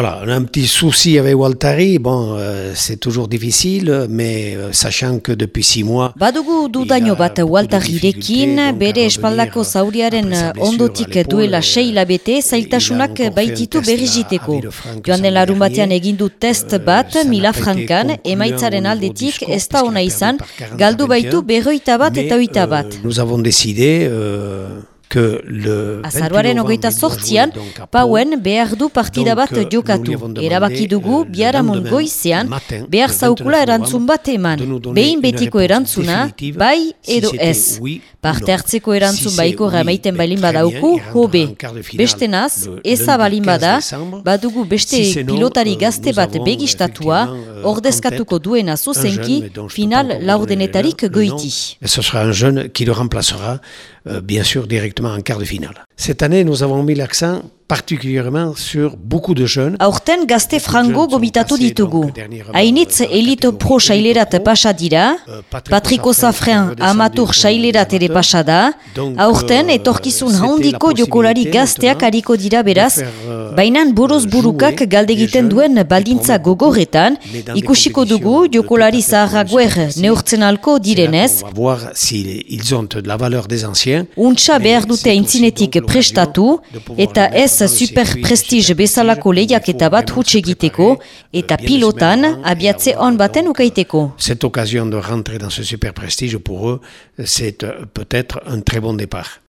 Voilà, on a un petit souci avec Waltari. Bon, euh, c'est toujours difficile, mais euh, sachant que depuis six mois... Badugu dudaino bat Waltarirekin, bere espaldako zauriaren ondotik duela sei labete, zailtasunak baititu berriziteko. Joan den larun batean egindu test bat, Mila Frankan, emaitzaren aldetik ez da ona izan, galdu baitu berroita bat eta oita bat. Nous avons décidé... Euh, Azaruaren hogeita sortzian, pauen behar du partida bat euh, jokatu. Erabaki dugu, euh, biaramon goizean, behar zaukula erantzun bat eman. Behin betiko erantzuna, bai edo ez. Parte hartzeko erantzun baiko ramaiten balin badauku, hobe. Beste naz, eza balin bada, badugu beste pilotari gazte bat begistatua, euh, ordezkatuko duena zuzenki, final laurdenetarik goiti. Ce sera un jeune qui le remplacera, bien sûr, directement en quart de finale. Cette année, nous avons mis l'accent particulièrement sur beaucoup de jeunes. Aurten gazte frango gobitatu ditugu. Hainitz elito pro sailerat pasa dira, Patriko Zafrean amatur sailerat ere pasa da, aurten euh, etorkizun handiko jokolari gazteak hariko dira beraz, euh, bainan buruz burukak galdegiten duen baldintza gogorretan, ikusiko dugu jokolari zaharraguer neurtzen alko direnez, untsa behar dute intzinetik prestatu, eta ez super prestige bezalako lehiaketa bat huts egiteko eta pilotan abiatze on baten ukaiteko. Cette occasion de rentrer dans ce super prestige pour eux, c'est peut-être un très bon départ.